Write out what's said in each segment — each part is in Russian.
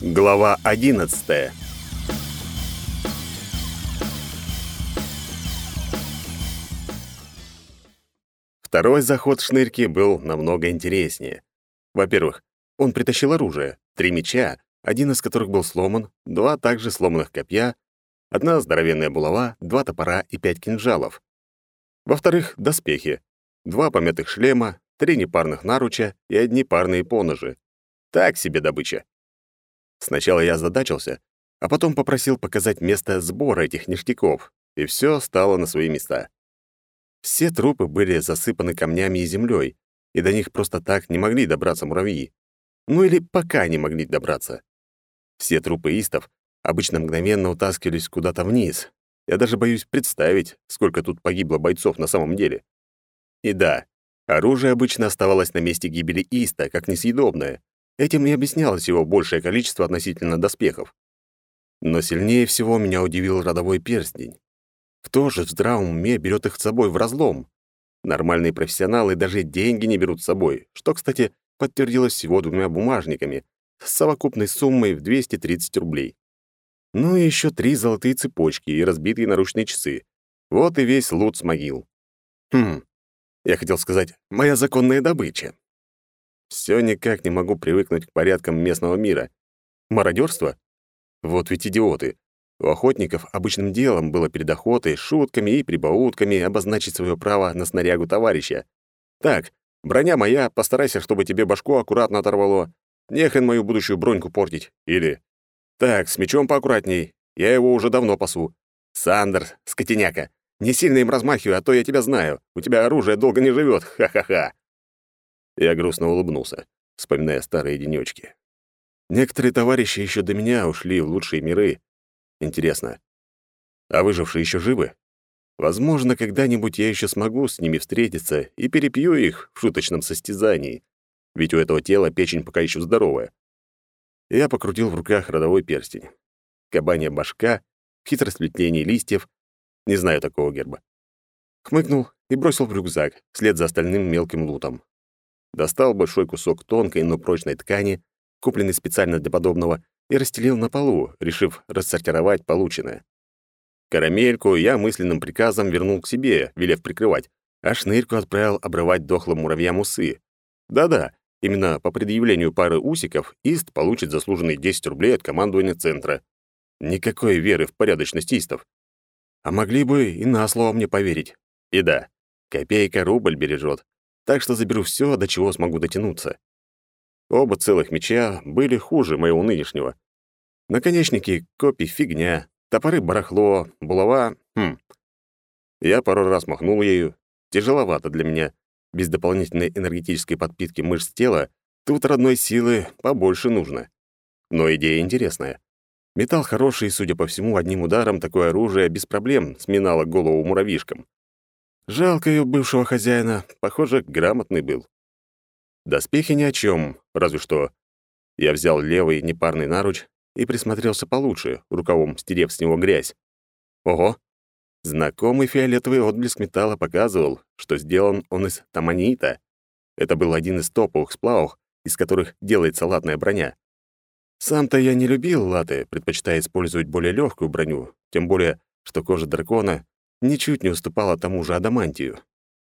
Глава 11. Второй заход шнырки был намного интереснее. Во-первых, он притащил оружие, три меча, один из которых был сломан, два также сломанных копья, одна здоровенная булава, два топора и пять кинжалов. Во-вторых, доспехи, два помятых шлема, три непарных наруча и одни парные поножи. Так себе добыча. Сначала я озадачился, а потом попросил показать место сбора этих ништяков, и все стало на свои места. Все трупы были засыпаны камнями и землей, и до них просто так не могли добраться муравьи. Ну или пока не могли добраться. Все трупы истов обычно мгновенно утаскивались куда-то вниз. Я даже боюсь представить, сколько тут погибло бойцов на самом деле. И да, оружие обычно оставалось на месте гибели иста, как несъедобное, Этим и объяснялось его большее количество относительно доспехов. Но сильнее всего меня удивил родовой перстень. Кто же в здравом уме берет их с собой в разлом? Нормальные профессионалы даже деньги не берут с собой, что, кстати, подтвердилось всего двумя бумажниками с совокупной суммой в 230 рублей. Ну и еще три золотые цепочки и разбитые наручные часы. Вот и весь лут с могил. Хм, я хотел сказать, моя законная добыча. Все никак не могу привыкнуть к порядкам местного мира. Мародерство? Вот ведь идиоты. У охотников обычным делом было перед охотой шутками и прибаутками обозначить свое право на снарягу товарища. Так, броня моя, постарайся, чтобы тебе башку аккуратно оторвало. Нехрен мою будущую броньку портить. Или так, с мечом поаккуратней. Я его уже давно пасу. Сандер, скотиняка, не сильно им размахивай, а то я тебя знаю. У тебя оружие долго не живет. Ха-ха-ха. Я грустно улыбнулся, вспоминая старые денечки. Некоторые товарищи еще до меня ушли в лучшие миры. Интересно, а выжившие еще живы? Возможно, когда-нибудь я еще смогу с ними встретиться и перепью их в шуточном состязании, ведь у этого тела печень пока еще здоровая. Я покрутил в руках родовой перстень. Кабанья башка, хитросплетение листьев. Не знаю такого герба. Хмыкнул и бросил в рюкзак, вслед за остальным мелким лутом. Достал большой кусок тонкой, но прочной ткани, купленный специально для подобного, и расстелил на полу, решив рассортировать полученное. Карамельку я мысленным приказом вернул к себе, велев прикрывать, а шнырьку отправил обрывать дохлым муравьям усы. Да-да, именно по предъявлению пары усиков Ист получит заслуженные 10 рублей от командования центра. Никакой веры в порядочность Истов. А могли бы и на слово мне поверить. И да, копейка рубль бережет так что заберу все, до чего смогу дотянуться. Оба целых меча были хуже моего нынешнего. Наконечники — копий фигня, топоры — барахло, булава — хм. Я пару раз махнул ею. Тяжеловато для меня. Без дополнительной энергетической подпитки мышц тела тут родной силы побольше нужно. Но идея интересная. Металл хороший, судя по всему, одним ударом такое оружие без проблем сминало голову муравьишкам. Жалко ее бывшего хозяина, похоже, грамотный был. Доспехи ни о чем, разве что. Я взял левый непарный наруч и присмотрелся получше, рукавом стерев с него грязь. Ого! Знакомый фиолетовый отблеск металла показывал, что сделан он из таманита. Это был один из топовых сплавов, из которых делается латная броня. Сам-то я не любил латы, предпочитая использовать более легкую броню, тем более, что кожа дракона ничуть не уступала тому же адамантию.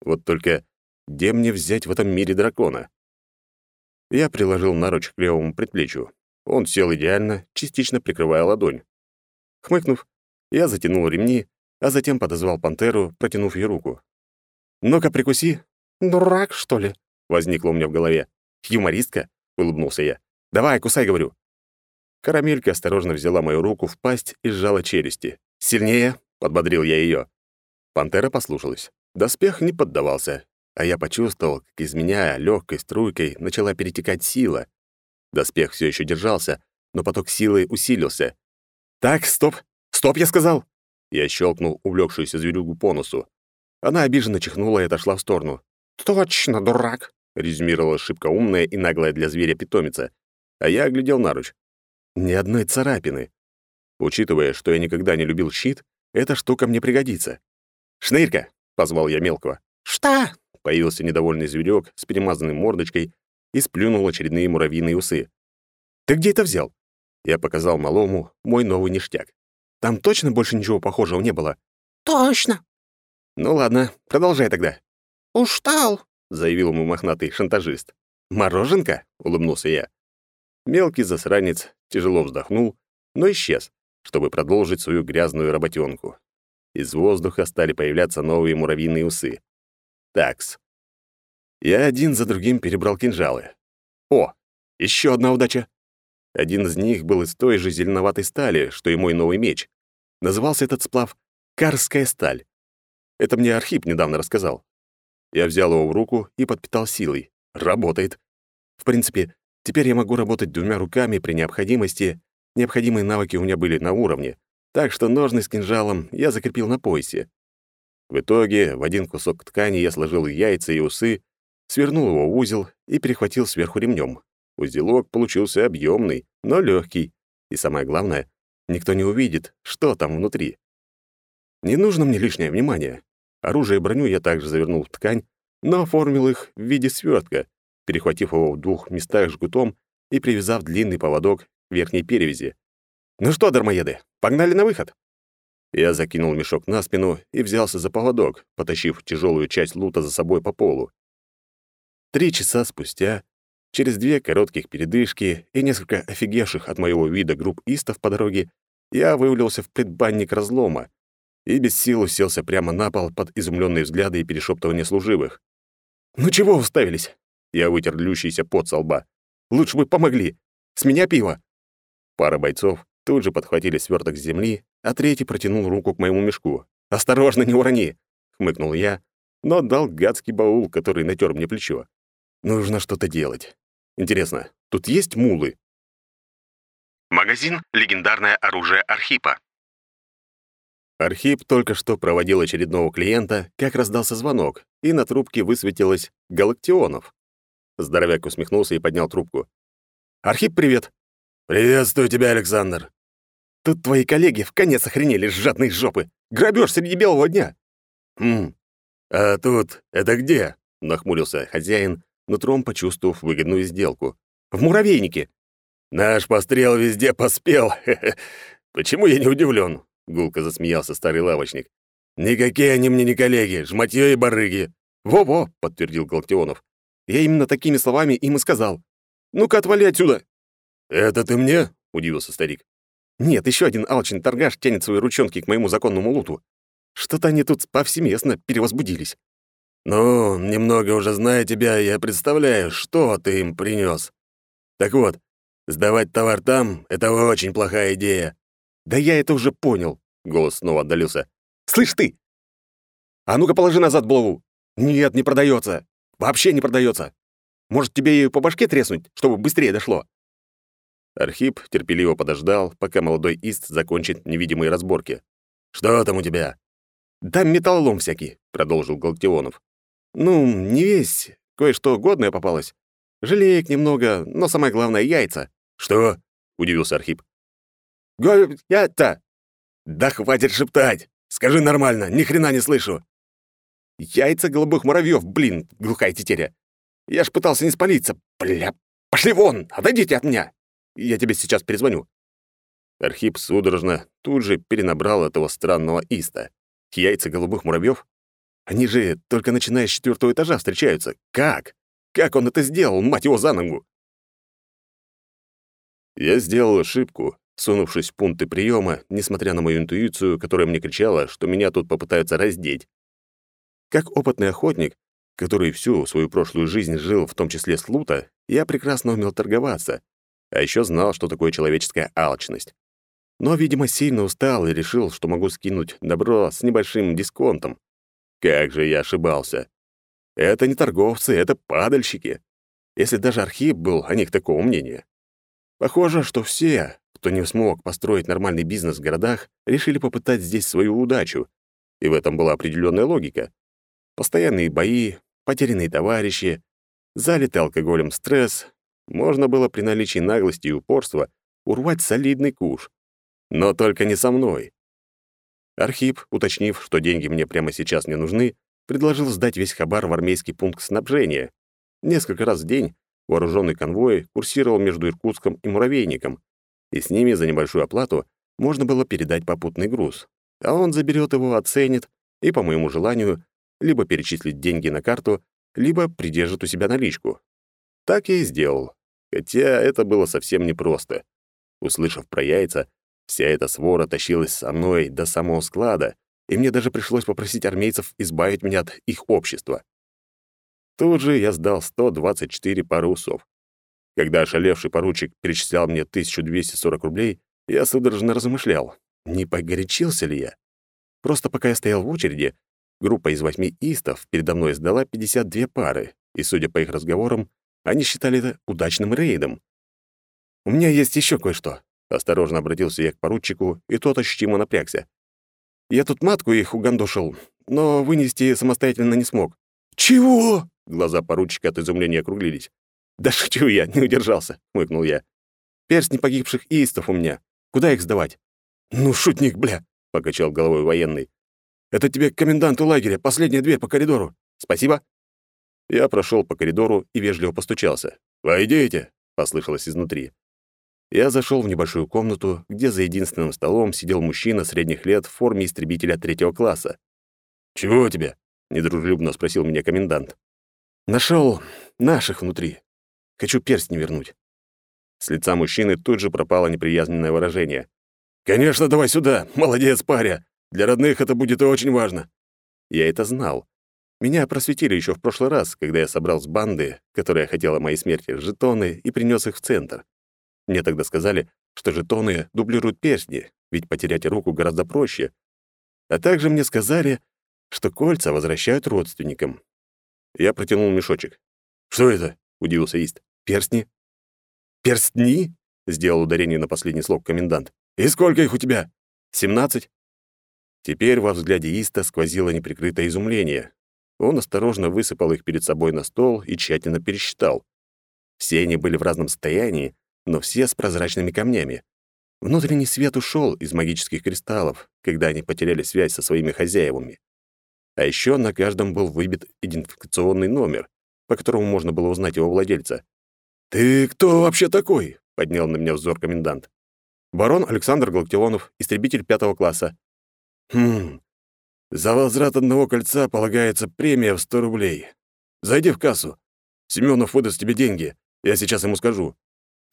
Вот только где мне взять в этом мире дракона? Я приложил наруч к левому предплечью. Он сел идеально, частично прикрывая ладонь. Хмыкнув, я затянул ремни, а затем подозвал пантеру, протянув ей руку. «Ну-ка, прикуси». «Дурак, что ли?» — возникло у меня в голове. «Юмористка?» — улыбнулся я. «Давай, кусай, говорю». Карамелька осторожно взяла мою руку в пасть и сжала челюсти. «Сильнее!» Подбодрил я ее. Пантера послушалась. Доспех не поддавался, а я почувствовал, как из меня легкой струйкой начала перетекать сила. Доспех все еще держался, но поток силы усилился. «Так, стоп! Стоп, я сказал!» Я щелкнул увлекшуюся зверюгу по носу. Она обиженно чихнула и отошла в сторону. «Точно, дурак!» — резюмировала шибко умная и наглая для зверя питомица. А я оглядел наруч. Ни одной царапины. Учитывая, что я никогда не любил щит, эта штука мне пригодится. «Шнырька!» — позвал я мелкого. «Что?» — появился недовольный зверек с перемазанной мордочкой и сплюнул очередные муравьиные усы. «Ты где это взял?» Я показал малому мой новый ништяк. Там точно больше ничего похожего не было? Точно. Ну ладно, продолжай тогда. Устал, заявил ему мохнатый шантажист. Мороженка? улыбнулся я. Мелкий засранец тяжело вздохнул, но исчез, чтобы продолжить свою грязную работенку. Из воздуха стали появляться новые муравьиные усы. Такс. Я один за другим перебрал кинжалы. О, еще одна удача. Один из них был из той же зеленоватой стали, что и мой новый меч. Назывался этот сплав «Карская сталь». Это мне Архип недавно рассказал. Я взял его в руку и подпитал силой. Работает. В принципе, теперь я могу работать двумя руками при необходимости. Необходимые навыки у меня были на уровне, так что ножны с кинжалом я закрепил на поясе. В итоге в один кусок ткани я сложил яйца и усы, свернул его в узел и перехватил сверху ремнем. Узелок получился объемный, но легкий. И самое главное, никто не увидит, что там внутри. Не нужно мне лишнее внимание. Оружие и броню я также завернул в ткань, но оформил их в виде свертка, перехватив его в двух местах жгутом и привязав длинный поводок верхней перевязи. «Ну что, дармоеды, погнали на выход!» Я закинул мешок на спину и взялся за поводок, потащив тяжелую часть лута за собой по полу. Три часа спустя, через две коротких передышки и несколько офигевших от моего вида групп истов по дороге, я вывалился в предбанник разлома и без сил уселся прямо на пол под изумленные взгляды и перешептывания служивых. «Ну чего уставились?» Я вытер льющийся пот со лба. «Лучше бы помогли. С меня пиво!» Пара бойцов тут же подхватили сверток с земли, а третий протянул руку к моему мешку. «Осторожно, не урони!» — хмыкнул я, но дал гадский баул, который натер мне плечо. Нужно что-то делать. Интересно, тут есть мулы? Магазин «Легендарное оружие Архипа». Архип только что проводил очередного клиента, как раздался звонок, и на трубке высветилось «Галактионов». Здоровяк усмехнулся и поднял трубку. «Архип, привет!» «Приветствую тебя, Александр!» «Тут твои коллеги в конец охренели с жадной жопы! Грабеж среди белого дня!» «Хм, а тут это где?» — нахмурился хозяин, нутром почувствовав выгодную сделку. «В муравейнике!» «Наш пострел везде поспел! Почему я не удивлен?» — гулко засмеялся старый лавочник. «Никакие они мне не коллеги, жматьё и барыги!» «Во-во!» — подтвердил Галактионов. «Я именно такими словами им и сказал. Ну-ка, отвали отсюда!» «Это ты мне?» — удивился старик. «Нет, еще один алчный торгаш тянет свои ручонки к моему законному луту. Что-то они тут повсеместно перевозбудились». «Ну, немного уже зная тебя, я представляю, что ты им принес. Так вот, сдавать товар там — это очень плохая идея». «Да я это уже понял», — голос снова отдалился. «Слышь ты! А ну-ка положи назад булаву! Нет, не продается. Вообще не продается. Может, тебе ее по башке треснуть, чтобы быстрее дошло?» Архип терпеливо подождал, пока молодой Ист закончит невидимые разборки. «Что там у тебя?» «Да металлолом всякий», — продолжил Галактионов. Ну, не весь. Кое-что годное попалось. Желеек немного, но самое главное — яйца. Что? — удивился Архип. «Я-то!» «Да хватит шептать! Скажи нормально, ни хрена не слышу!» «Яйца голубых муравьев, блин, глухая тетеря! Я ж пытался не спалиться, бля! Пошли вон! Отойдите от меня! Я тебе сейчас перезвоню!» Архип судорожно тут же перенабрал этого странного иста. Яйца голубых муравьев? Они же только начиная с четвертого этажа встречаются. Как? Как он это сделал, мать его, за ногу? Я сделал ошибку, сунувшись в пункты приема, несмотря на мою интуицию, которая мне кричала, что меня тут попытаются раздеть. Как опытный охотник, который всю свою прошлую жизнь жил в том числе с лута, я прекрасно умел торговаться, а еще знал, что такое человеческая алчность. Но, видимо, сильно устал и решил, что могу скинуть добро с небольшим дисконтом. Как же я ошибался. Это не торговцы, это падальщики. Если даже Архип был о них такого мнения. Похоже, что все, кто не смог построить нормальный бизнес в городах, решили попытать здесь свою удачу. И в этом была определенная логика. Постоянные бои, потерянные товарищи, залитый алкоголем стресс. Можно было при наличии наглости и упорства урвать солидный куш. Но только не со мной. Архип, уточнив, что деньги мне прямо сейчас не нужны, предложил сдать весь хабар в армейский пункт снабжения. Несколько раз в день вооруженный конвой курсировал между Иркутском и Муравейником, и с ними за небольшую оплату можно было передать попутный груз. А он заберет его, оценит и, по моему желанию, либо перечислит деньги на карту, либо придержит у себя наличку. Так я и сделал. Хотя это было совсем непросто. Услышав про яйца, вся эта свора тащилась со мной до самого склада, и мне даже пришлось попросить армейцев избавить меня от их общества. Тут же я сдал 124 пары усов. Когда ошалевший поручик перечислял мне 1240 рублей, я судорожно размышлял, не погорячился ли я. Просто пока я стоял в очереди, группа из восьми истов передо мной сдала 52 пары, и, судя по их разговорам, они считали это удачным рейдом. «У меня есть еще кое-что», — осторожно обратился я к поручику, и тот ощутимо напрягся. «Я тут матку их угандошил, но вынести самостоятельно не смог». «Чего?» — глаза поручика от изумления округлились. «Да шучу я, не удержался», — хмыкнул я. «Перстни погибших истов у меня. Куда их сдавать?» «Ну, шутник, бля!» — покачал головой военный. «Это тебе к коменданту лагеря, последняя дверь по коридору. Спасибо». Я прошел по коридору и вежливо постучался. «Войдите!» — послышалось изнутри. Я зашел в небольшую комнату, где за единственным столом сидел мужчина средних лет в форме истребителя третьего класса. «Чего тебе?» — недружелюбно спросил меня комендант. Нашел наших внутри. Хочу перстень вернуть». С лица мужчины тут же пропало неприязненное выражение. «Конечно, давай сюда! Молодец, паря! Для родных это будет очень важно!» Я это знал. Меня просветили еще в прошлый раз, когда я собрал с банды, которая хотела моей смерти, жетоны и принес их в центр. Мне тогда сказали, что жетоны дублируют перстни, ведь потерять руку гораздо проще. А также мне сказали, что кольца возвращают родственникам. Я протянул мешочек. «Что это?» — удивился Ист. «Перстни». «Перстни?» — сделал ударение на последний слог комендант. «И сколько их у тебя?» «Семнадцать». Теперь во взгляде Иста сквозило неприкрытое изумление. Он осторожно высыпал их перед собой на стол и тщательно пересчитал. Все они были в разном состоянии, но все с прозрачными камнями. Внутренний свет ушел из магических кристаллов, когда они потеряли связь со своими хозяевами. А еще на каждом был выбит идентификационный номер, по которому можно было узнать его владельца. «Ты кто вообще такой?» — поднял на меня взор комендант. «Барон Александр Галактионов, истребитель пятого класса». «Хм, за возврат одного кольца полагается премия в сто рублей. Зайди в кассу. Семенов выдаст тебе деньги. Я сейчас ему скажу.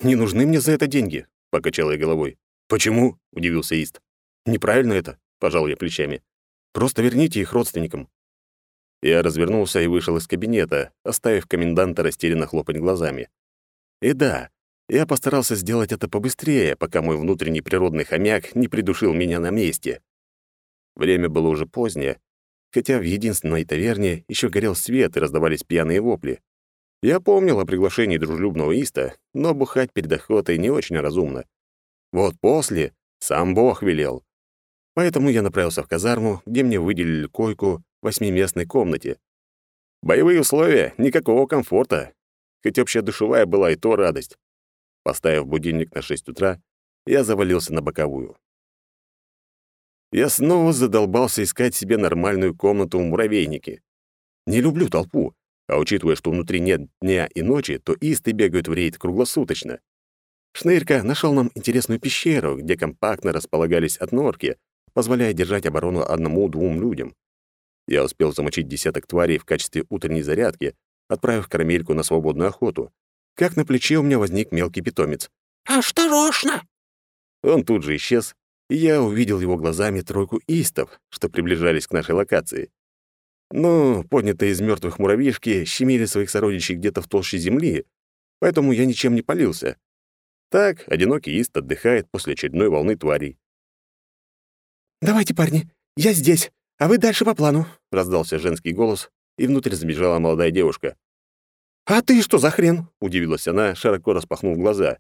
«Не нужны мне за это деньги», — покачала я головой. «Почему?» — удивился Ист. «Неправильно это», — пожал я плечами. «Просто верните их родственникам». Я развернулся и вышел из кабинета, оставив коменданта растерянно хлопать глазами. И да, я постарался сделать это побыстрее, пока мой внутренний природный хомяк не придушил меня на месте. Время было уже позднее, хотя в единственной таверне еще горел свет и раздавались пьяные вопли. Я помнил о приглашении дружелюбного Иста, но бухать перед охотой не очень разумно. Вот после сам Бог велел. Поэтому я направился в казарму, где мне выделили койку в восьмиместной комнате. Боевые условия, никакого комфорта. Хоть общая душевая была и то радость. Поставив будильник на 6 утра, я завалился на боковую. Я снова задолбался искать себе нормальную комнату в муравейнике. Не люблю толпу, а учитывая, что внутри нет дня и ночи, то исты бегают в рейд круглосуточно. Шнырька нашел нам интересную пещеру, где компактно располагались отнорки, позволяя держать оборону одному-двум людям. Я успел замочить десяток тварей в качестве утренней зарядки, отправив карамельку на свободную охоту. Как на плече у меня возник мелкий питомец. «Осторожно!» Он тут же исчез, и я увидел его глазами тройку истов, что приближались к нашей локации. Ну, поднятые из мертвых муравьишки щемили своих сородичей где-то в толще земли, поэтому я ничем не полился. Так одинокий ист отдыхает после очередной волны тварей. «Давайте, парни, я здесь, а вы дальше по плану», — раздался женский голос, и внутрь забежала молодая девушка. «А ты что за хрен?» — удивилась она, широко распахнув глаза.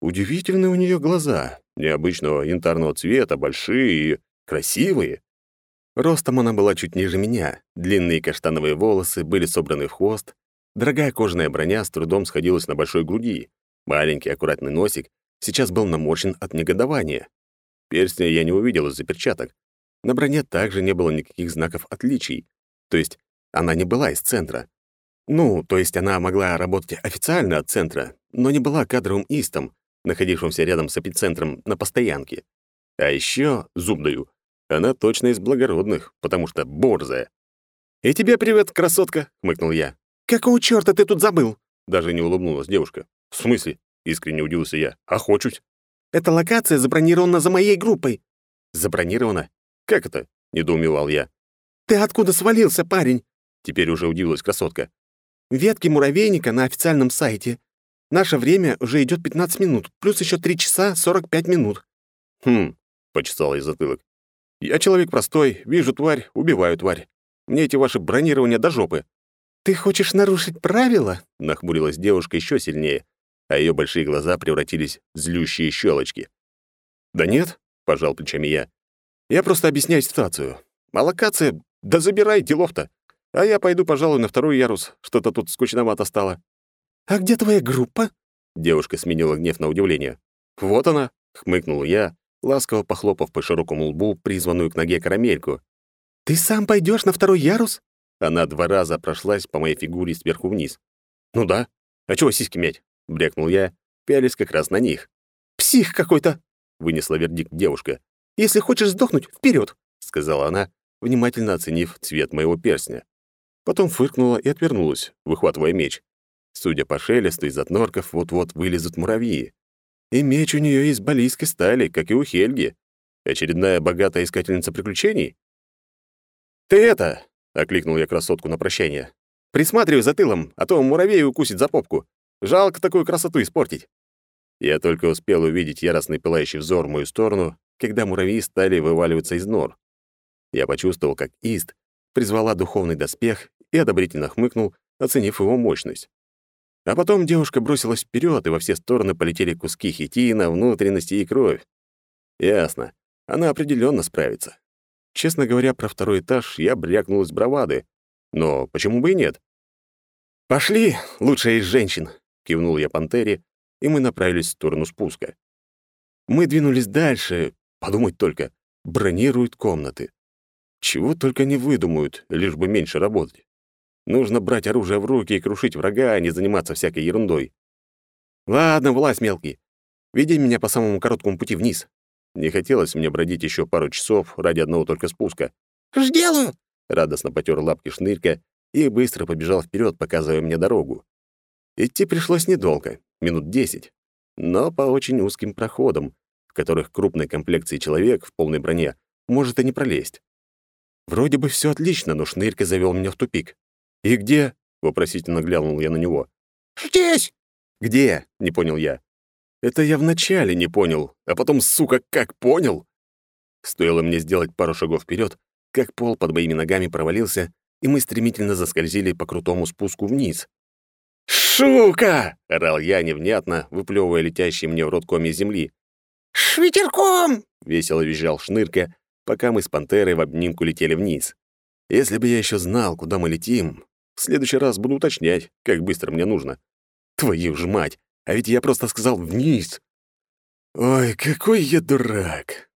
Удивительные у нее глаза, необычного янтарного цвета, большие и красивые. Ростом она была чуть ниже меня, длинные каштановые волосы были собраны в хвост, дорогая кожаная броня с трудом сходилась на большой груди, маленький аккуратный носик сейчас был наморщен от негодования. Перстня я не увидел из-за перчаток. На броне также не было никаких знаков отличий, то есть она не была из центра. Ну, то есть она могла работать официально от центра, но не была кадровым истом, находившемся рядом с эпицентром на постоянке. А еще, зуб даю, она точно из благородных, потому что борзая. «И тебе привет, красотка!» — хмыкнул я. «Какого чёрта ты тут забыл?» Даже не улыбнулась девушка. «В смысле?» — искренне удивился я. «Охочусь». «Эта локация забронирована за моей группой». «Забронирована? Как это?» — недоумевал я. «Ты откуда свалился, парень?» Теперь уже удивилась красотка. «Ветки муравейника на официальном сайте. Наше время уже идет 15 минут, плюс еще 3 часа 45 минут». «Хм», — почесал я затылок. «Я человек простой, вижу тварь, убиваю тварь. Мне эти ваши бронирования до жопы». «Ты хочешь нарушить правила?» — нахмурилась девушка еще сильнее, а ее большие глаза превратились в злющие щелочки. «Да нет», — пожал плечами я. «Я просто объясняю ситуацию. А локация да забирай, делов-то. А я пойду, пожалуй, на второй ярус. Что-то тут скучновато стало. А где твоя группа? Девушка сменила гнев на удивление. Вот она, хмыкнул я, ласково похлопав по широкому лбу призванную к ноге карамельку. Ты сам пойдешь на второй ярус? Она два раза прошлась по моей фигуре сверху вниз. Ну да. А чего сиськи мять? брякнул я, пялись как раз на них. Псих какой-то, вынесла вердикт девушка. Если хочешь сдохнуть, вперед, сказала она, внимательно оценив цвет моего перстня. Потом фыркнула и отвернулась, выхватывая меч. Судя по шелесту, из отнорков вот-вот вылезут муравьи. И меч у нее из балийской стали, как и у Хельги. Очередная богатая искательница приключений? «Ты это!» — окликнул я красотку на прощание. «Присматривай за тылом, а то муравей укусит за попку. Жалко такую красоту испортить». Я только успел увидеть яростный пылающий взор в мою сторону, когда муравьи стали вываливаться из нор. Я почувствовал, как Ист призвала духовный доспех и одобрительно хмыкнул, оценив его мощность. А потом девушка бросилась вперед, и во все стороны полетели куски хитина, внутренности и кровь. Ясно. Она определенно справится. Честно говоря, про второй этаж я брякнул из бравады. Но почему бы и нет? «Пошли, лучшая из женщин!» — кивнул я пантере, и мы направились в сторону спуска. Мы двинулись дальше, подумать только, бронируют комнаты. Чего только не выдумают, лишь бы меньше работать. Нужно брать оружие в руки и крушить врага, а не заниматься всякой ерундой. Ладно, власть мелкий. Веди меня по самому короткому пути вниз. Не хотелось мне бродить еще пару часов ради одного только спуска. «Жделаю!» — радостно потер лапки шнырька и быстро побежал вперед, показывая мне дорогу. Идти пришлось недолго, минут десять, но по очень узким проходам, в которых крупной комплекции человек в полной броне может и не пролезть. Вроде бы все отлично, но шнырька завел меня в тупик. «И где?» — вопросительно глянул я на него. «Здесь!» «Где?» — не понял я. Это я вначале не понял, а потом, сука, как понял? Стоило мне сделать пару шагов вперед, как пол под моими ногами провалился, и мы стремительно заскользили по крутому спуску вниз. «Шука!» — орал я невнятно, выплевывая летящие мне в рот коми земли. «Швитерком!» — весело визжал шнырка, пока мы с пантерой в обнимку летели вниз. Если бы я еще знал, куда мы летим, в следующий раз буду уточнять, как быстро мне нужно. Твою ж мать, а ведь я просто сказал «вниз». Ой, какой я дурак.